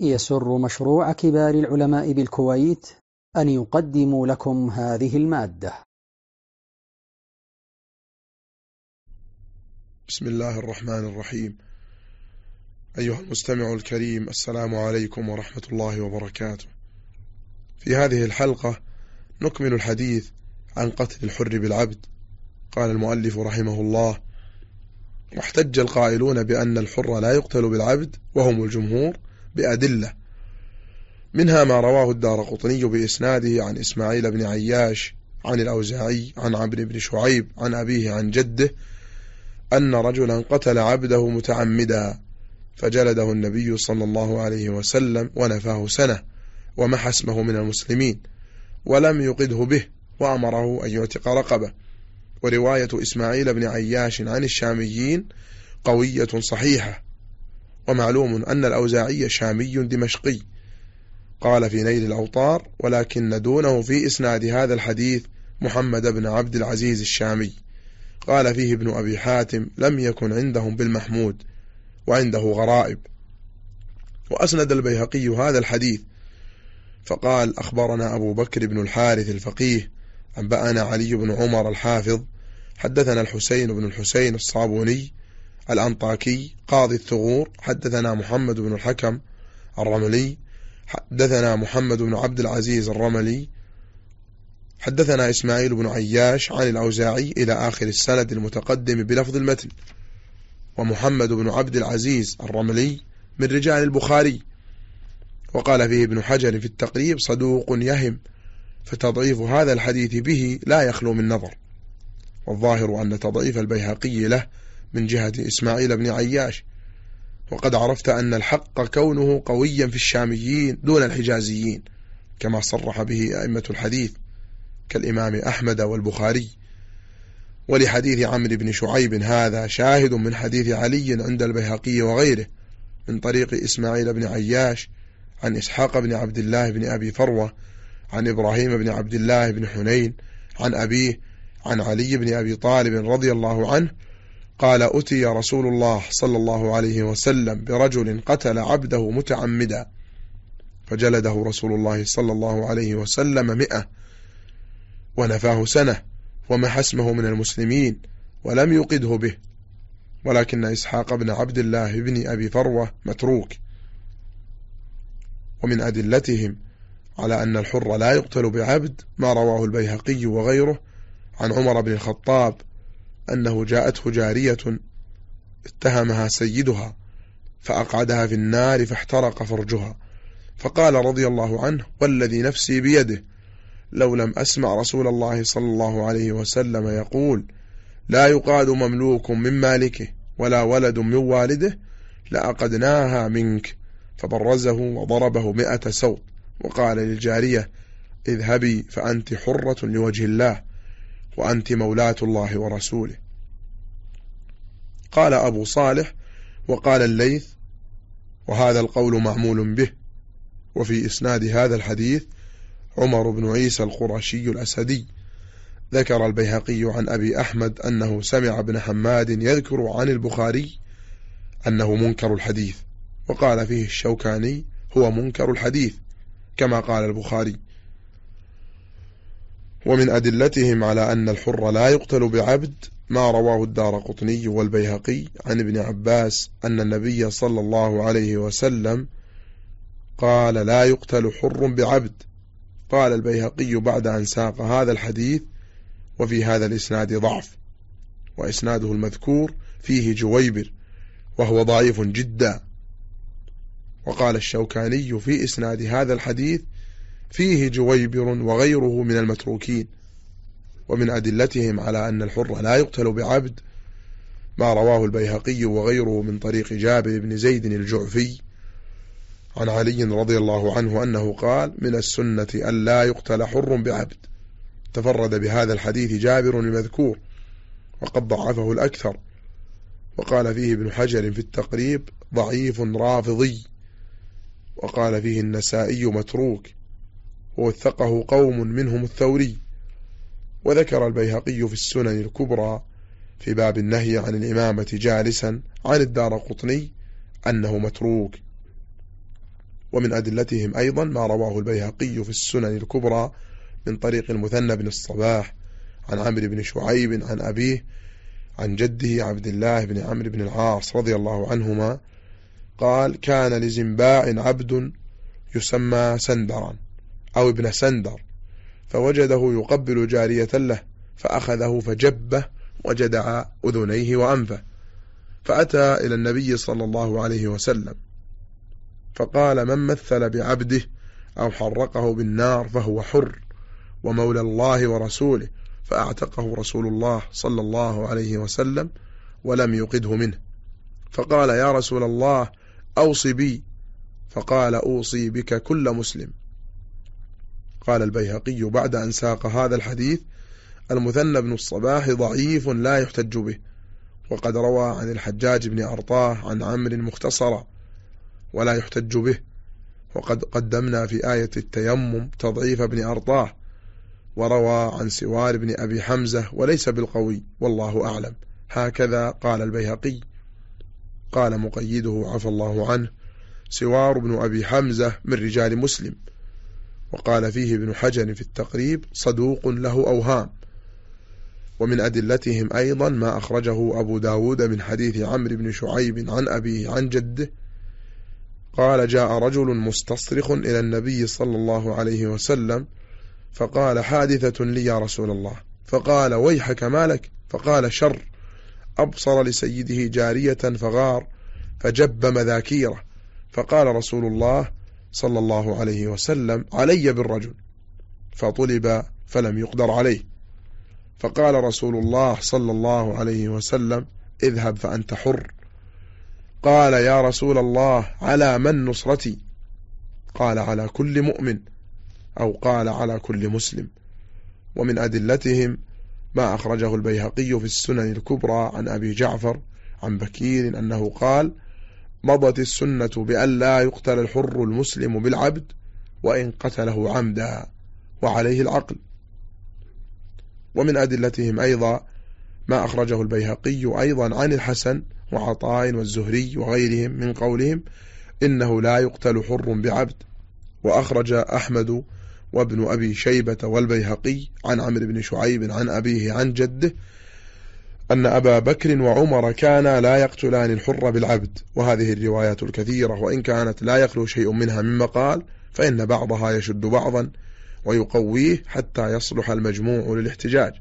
يسر مشروع كبار العلماء بالكويت أن يقدم لكم هذه المادة. بسم الله الرحمن الرحيم. أيها المستمع الكريم السلام عليكم ورحمة الله وبركاته. في هذه الحلقة نكمل الحديث عن قتل الحر بالعبد. قال المؤلف رحمه الله واحتج القائلون بأن الحر لا يقتل بالعبد وهم الجمهور بأدلة منها ما رواه الدار قطني بإسناده عن إسماعيل بن عياش عن الأوزاعي عن عبد بن شعيب عن أبيه عن جده أن رجلا قتل عبده متعمدا فجلده النبي صلى الله عليه وسلم ونفاه سنة ومحى اسمه من المسلمين ولم يقده به وأمره أن يعتق رقبة. ورواية إسماعيل بن عياش عن الشاميين قوية صحيحة. ومعلوم أن الأوزاعي شامي دمشقي. قال في نيل الأوطار ولكن دونه في إسناد هذا الحديث محمد بن عبد العزيز الشامي. قال فيه ابن أبي حاتم لم يكن عندهم بالمحمود وعنده غرائب. وأسند البيهقي هذا الحديث. فقال أخبرنا أبو بكر بن الحارث الفقيه أنبأنا علي بن عمر الحافظ حدثنا الحسين بن الحسين الصابوني الأنطاكي قاضي الثغور حدثنا محمد بن الحكم الرملي حدثنا محمد بن عبد العزيز الرملي حدثنا إسماعيل بن عياش عن الأوزاعي إلى آخر السند المتقدم بلفظ المتن ومحمد بن عبد العزيز الرملي من رجال البخاري وقال فيه ابن حجر في التقريب صدوق يهم فتضعيف هذا الحديث به لا يخلو من نظر والظاهر أن تضعيف البيهقي له من جهة إسماعيل بن عياش. وقد عرفت أن الحق كونه قويا في الشاميين دون الحجازيين كما صرح به أئمة الحديث كالإمام أحمد والبخاري. ولحديث عمرو بن شعيب هذا شاهد من حديث علي عند البيهقي وغيره من طريق إسماعيل بن عياش عن إسحاق بن عبد الله بن أبي فروة عن إبراهيم بن عبد الله بن حنين عن أبيه عن علي بن أبي طالب رضي الله عنه قال أتي رسول الله صلى الله عليه وسلم برجل قتل عبده متعمدا فجلده رسول الله صلى الله عليه وسلم مئة ونفاه سنة ومحى اسمه من المسلمين ولم يقده به ولكن إسحاق بن عبد الله بن أبي فروة متروك. ومن أدلتهم على أن الحر لا يقتل بعبد ما رواه البيهقي وغيره عن عمر بن الخطاب أنه جاءته جارية اتهمها سيدها فأقعدها في النار فاحترق فرجها. فقال رضي الله عنه والذي نفسي بيده. لو لم أسمع رسول الله صلى الله عليه وسلم يقول لا يقاد مملوك من مالكه ولا ولد من والده لأقدناها منك. فبرزه وضربه مئة سوط وقال للجارية اذهبي فأنت حرة لوجه الله. وأنت مولاة الله ورسوله. قال أبو صالح وقال الليث وهذا القول معمول به. وفي إسناد هذا الحديث عمر بن عيسى القرشي الأسدي ذكر البيهقي عن أبي أحمد أنه سمع ابن حماد يذكر عن البخاري أنه منكر الحديث وقال فيه الشوكاني هو منكر الحديث كما قال البخاري. ومن أدلتهم على أن الحر لا يقتل بعبد ما رواه الدار قطني والبيهقي عن ابن عباس أن النبي صلى الله عليه وسلم قال لا يقتل حر بعبد. قال البيهقي بعد أن ساق هذا الحديث وفي هذا الإسناد ضعف وإسناده المذكور فيه جويبر وهو ضعيف جدا. وقال الشوكاني في إسناد هذا الحديث فيه جويبر وغيره من المتروكين ومن أدلتهم على أن الحر لا يقتل بعبد ما رواه البيهقي وغيره من طريق جابر بن زيد الجعفي عن علي رضي الله عنه أنه قال من السنة أن لا يقتل حر بعبد. تفرد بهذا الحديث جابر المذكور وقد ضعفه الأكثر. وقال فيه ابن حجر في التقريب ضعيف رافضي. وقال فيه النسائي متروك. ووثقه قوم منهم الثوري. وذكر البيهقي في السنن الكبرى في باب النهي عن الإمامة جالسا عن الدار قطني أنه متروك. ومن أدلتهم أيضا ما رواه البيهقي في السنن الكبرى من طريق المثنى بن الصباح عن عمرو بن شعيب عن أبيه عن جده عبد الله بن عمرو بن العاص رضي الله عنهما قال كان لزنباع عبد يسمى سندرا أو ابن سندر فوجده يقبل جارية له فأخذه فجبه وجدع أذنيه وأنفه فأتى إلى النبي صلى الله عليه وسلم فقال من مثل بعبده أو حرقه بالنار فهو حر ومولى الله ورسوله فأعتقه رسول الله صلى الله عليه وسلم ولم يقده منه. فقال يا رسول الله أوصي بي. فقال أوصي بك كل مسلم. قال البيهقي بعد أن ساق هذا الحديث المثنى بن الصباح ضعيف لا يحتج به وقد روى عن الحجاج بن أرطاه عن عمر مختصرا ولا يحتج به وقد قدمنا في آية التيمم تضعيف ابن أرطاه وروى عن سوار بن أبي حمزة وليس بالقوي والله أعلم. هكذا قال البيهقي. قال مقيده عفى الله عنه سوار بن أبي حمزة من رجال مسلم. وقال فيه ابن حجر في التقريب صدوق له أوهام. ومن أدلتهم أيضا ما أخرجه أبو داود من حديث عمرو بن شعيب عن أبيه عن جده. قال جاء رجل مستصرخ إلى النبي صلى الله عليه وسلم فقال حادثة لي يا رسول الله. فقال ويحك مالك؟ فقال شر. أبصر لسيده جارية فغار فجب مذاكيره. فقال رسول الله صلى الله عليه وسلم علي بالرجل فطلب فلم يقدر عليه. فقال رسول الله صلى الله عليه وسلم اذهب فأنت حر. قال يا رسول الله على من نصرتي؟ قال على كل مؤمن. أو قال على كل مسلم. ومن أدلتهم ما أخرجه البيهقي في السنن الكبرى عن أبي جعفر عن بكير أنه قال مضت السنة بأن لا يقتل الحر المسلم بالعبد وإن قتله عمدا وعليه العقل. ومن أدلتهم أيضا ما أخرجه البيهقي أيضا عن الحسن وعطاء والزهري وغيرهم من قولهم إنه لا يقتل حر بعبد. وأخرج أحمد وابن أبي شيبة والبيهقي عن عمرو بن شعيب عن أبيه عن جده أن أبا بكر وعمر كانا لا يقتلان الحر بالعبد وهذه الروايات الكثيرة وإن كانت لا يخلو شيء منها مما قال فإن بعضها يشد بعضا ويقويه حتى يصلح المجموع للاحتجاج.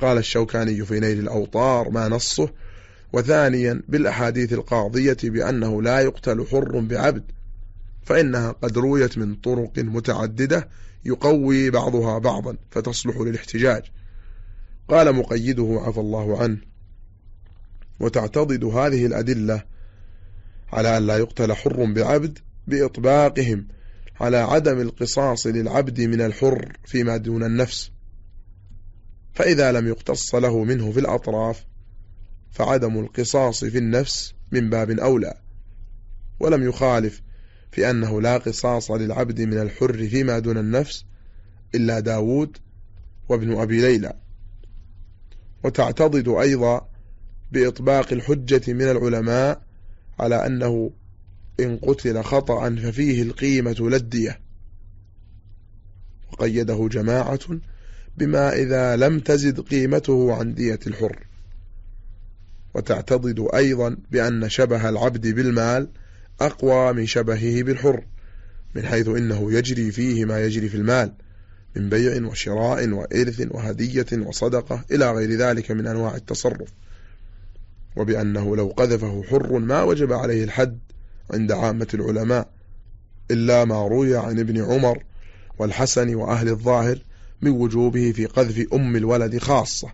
قال الشوكاني في نيل الأوطار ما نصه وثانيا بالأحاديث القاضية بأنه لا يقتل حر بعبد فإنها قد رويت من طرق متعددة يقوي بعضها بعضا فتصلح للاحتجاج. قال مقيده عفى الله عنه. وتعتضد هذه الأدلة على أن لا يقتل حر بعبد بإطباقهم على عدم القصاص للعبد من الحر فيما دون النفس. فإذا لم يقتص له منه في الأطراف فعدم القصاص في النفس من باب أولى. ولم يخالف في أنه لا قصاص للعبد من الحر فيما دون النفس إلا داود وابن أبي ليلى. وتعتضد أيضا بإطباق الحجة من العلماء على أنه إن قتل خطأ ففيه القيمة للدية. وقيده جماعة بما إذا لم تزد قيمته عن دية الحر. وتعتضد أيضا بأن شبه العبد بالمال أقوى من شبهه بالحر من حيث إنه يجري فيه ما يجري في المال. من بيع وشراء وإرث وهدية وصدقة إلى غير ذلك من أنواع التصرف. وبأنه لو قذفه حر ما وجب عليه الحد عند عامة العلماء إلا ما روي عن ابن عمر والحسن وأهل الظاهر من وجوبه في قذف أم الولد خاصة.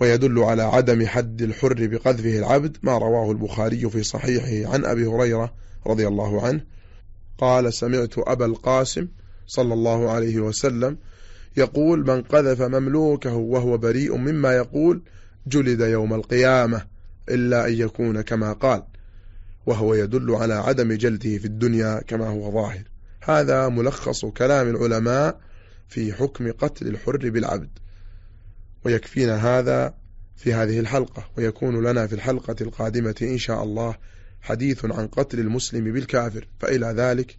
ويدل على عدم حد الحر بقذفه العبد ما رواه البخاري في صحيحه عن أبي هريرة رضي الله عنه. قال سمعت أبا القاسم صلى الله عليه وسلم يقول من قذف مملوكه وهو بريء مما يقول جلد يوم القيامة إلا أن يكون كما قال وهو يدل على عدم جلده في الدنيا كما هو ظاهر. هذا ملخص كلام العلماء في حكم قتل الحر بالعبد ويكفينا هذا في هذه الحلقة ويكون لنا في الحلقة القادمة إن شاء الله حديث عن قتل المسلم بالكافر فإلى ذلك